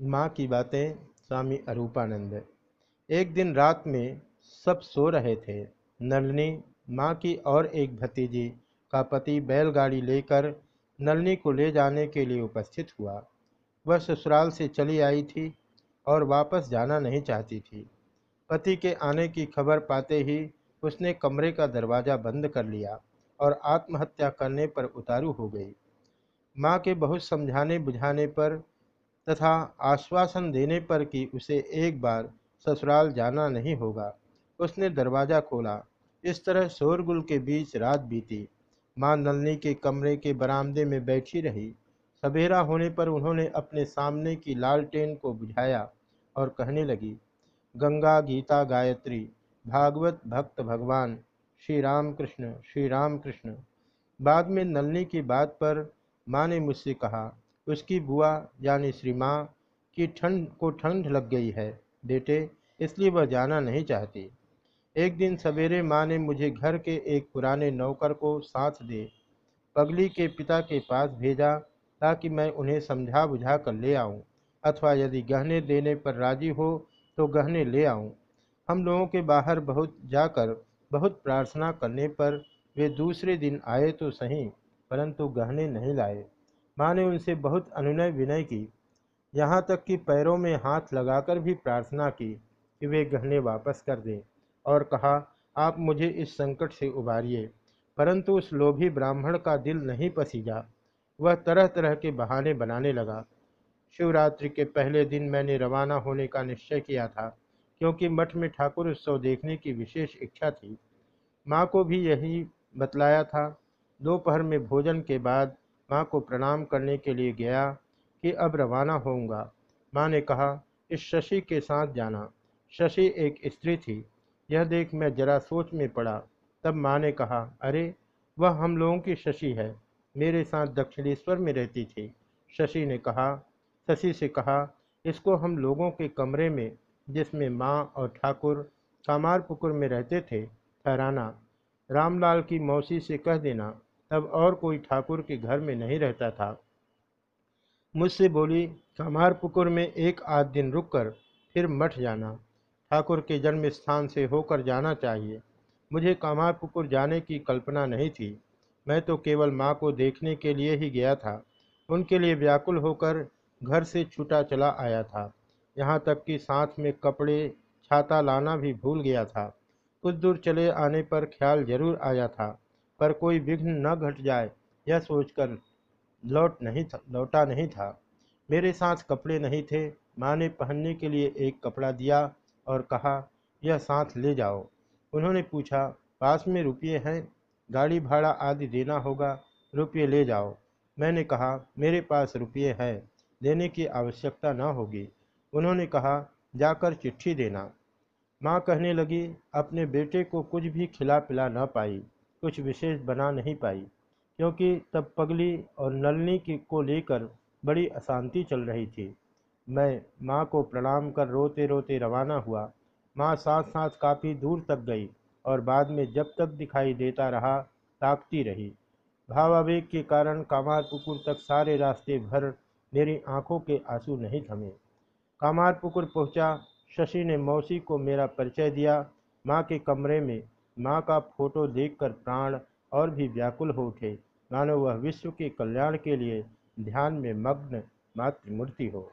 माँ की बातें स्वामी अरूपानंद। एक दिन रात में सब सो रहे थे। नलनी, माँ की और एक भतीजी का पति बैलगाड़ी लेकर नलनी को ले जाने के लिए उपस्थित हुआ। वह ससुराल से चली आई थी और वापस जाना नहीं चाहती थी। पति के आने की खबर पाते ही उसने कमरे का दरवाज़ा बंद कर लिया और आत्महत्या करने पर उतारू हो गई। माँ के बहुत समझाने बुझाने पर तथा आश्वासन देने पर कि उसे एक बार ससुराल जाना नहीं होगा। उसने दरवाज़ा खोला। इस तरह शोरगुल के बीच रात बीती। माँ नलनी के कमरे के बरामदे में बैठी रही। सवेरा होने पर उन्होंने अपने सामने की लालटेन को बुझाया और कहने लगी, गंगा गीता गायत्री, भागवत भक्त भगवान श्री राम कृष्ण श्री राम कृष्ण बाद में नलनी की बात पर माँ ने मुझसे कहा उसकी बुआ यानी श्री माँ की ठंड को ठंड लग गई है, बेटे, इसलिए वह जाना नहीं चाहती। एक दिन सवेरे माँ ने मुझे घर के एक पुराने नौकर को साथ दे, पगली के पिता के पास भेजा ताकि मैं उन्हें समझा बुझा कर ले आऊँ, अथवा यदि गहने देने पर राज़ी हो तो गहने ले आऊँ। हम लोगों के बाहर बहुत जाकर बहुत प्रार्थना करने पर वे दूसरे दिन आए तो सही, परंतु गहने नहीं लाए। माँ ने उनसे बहुत अनुनय विनय की। यहाँ तक कि पैरों में हाथ लगाकर भी प्रार्थना की कि वे गहने वापस कर दें और कहा, आप मुझे इस संकट से उबारिए, परंतु उस लोभी ब्राह्मण का दिल नहीं पसीजा। वह तरह तरह के बहाने बनाने लगा। शिवरात्रि के पहले दिन मैंने रवाना होने का निश्चय किया था, क्योंकि मठ में ठाकुर उत्सव देखने की विशेष इच्छा थी। माँ को भी यही बतलाया था। दोपहर में भोजन के बाद माँ को प्रणाम करने के लिए गया कि अब रवाना होऊँगा। माँ ने कहा, इस शशि के साथ जाना। शशि एक स्त्री थी। यह देख मैं जरा सोच में पड़ा। तब माँ ने कहा, अरे, वह हम लोगों की शशि है। मेरे साथ दक्षिणेश्वर में रहती थी। शशि ने कहा, शशि से कहा, इसको हम लोगों के कमरे में, जिसमें माँ और ठाकुर कामार पुकुर में रहते थे, ठहराना। रामलाल की मौसी से कह देना। तब और कोई ठाकुर के घर में नहीं रहता था। मुझसे बोली कमारपुकुर में एक आध दिन रुककर फिर मठ जाना। ठाकुर के जन्म स्थान से होकर जाना चाहिए। मुझे कामारपुकुर जाने की कल्पना नहीं थी। मैं तो केवल माँ को देखने के लिए ही गया था। उनके लिए व्याकुल होकर घर से छूटा चला आया था। यहाँ तक कि साथ में कपड़े, छाता लाना भी भूल गया था। कुछ दूर चले आने पर ख्याल ज़रूर आया था। पर कोई विघ्न न घट जाए, यह सोचकर लौट नहीं था, लौटा नहीं था। मेरे साथ कपड़े नहीं थे, माँ ने पहनने के लिए एक कपड़ा दिया और कहा, यह साथ ले जाओ। उन्होंने पूछा, पास में रुपये हैं? गाड़ी भाड़ा आदि देना होगा, रुपये ले जाओ। मैंने कहा, मेरे पास रुपये हैं देने की आवश्यकता न होगी। उन्होंने कहा, जाकर चिट्ठी देना। माँ कहने लगी, अपने बेटे को कुछ भी खिला पिला न पाई। कुछ विशेष बना नहीं पाई, क्योंकि तब पगली और नलनी की को लेकर बड़ी अशांति चल रही थी। मैं माँ को प्रणाम कर रोते रोते रवाना हुआ। माँ साथ साथ काफ़ी दूर तक गई और बाद में जब तक दिखाई देता रहा ताकती रही। भावावेग के कारण कामार पुकुर तक सारे रास्ते भर मेरी आँखों के आँसू नहीं थमे। कामार पुकुर पहुँचा, शशि ने मौसी को मेरा परिचय दिया। माँ के कमरे में माँ का फ़ोटो देखकर प्राण और भी व्याकुल हो उठे। मानो वह विश्व के कल्याण के लिए ध्यान में मग्न मातृमूर्ति हो।